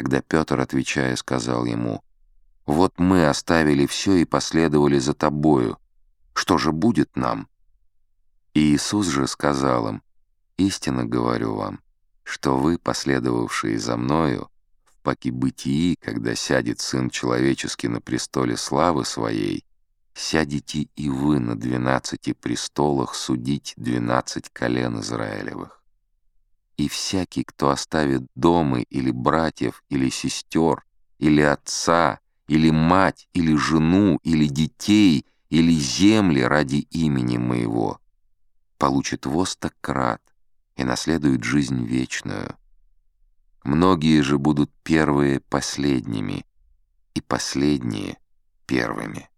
Тогда Петр, отвечая, сказал ему, «Вот мы оставили все и последовали за тобою. Что же будет нам?» И Иисус же сказал им, «Истинно говорю вам, что вы, последовавшие за Мною, в покибытии, когда сядет Сын Человеческий на престоле славы Своей, сядете и вы на двенадцати престолах судить двенадцать колен Израилевых. И всякий, кто оставит дома или братьев, или сестер, или отца, или мать, или жену, или детей, или земли ради имени моего, получит востократ и наследует жизнь вечную. Многие же будут первые последними, и последние первыми.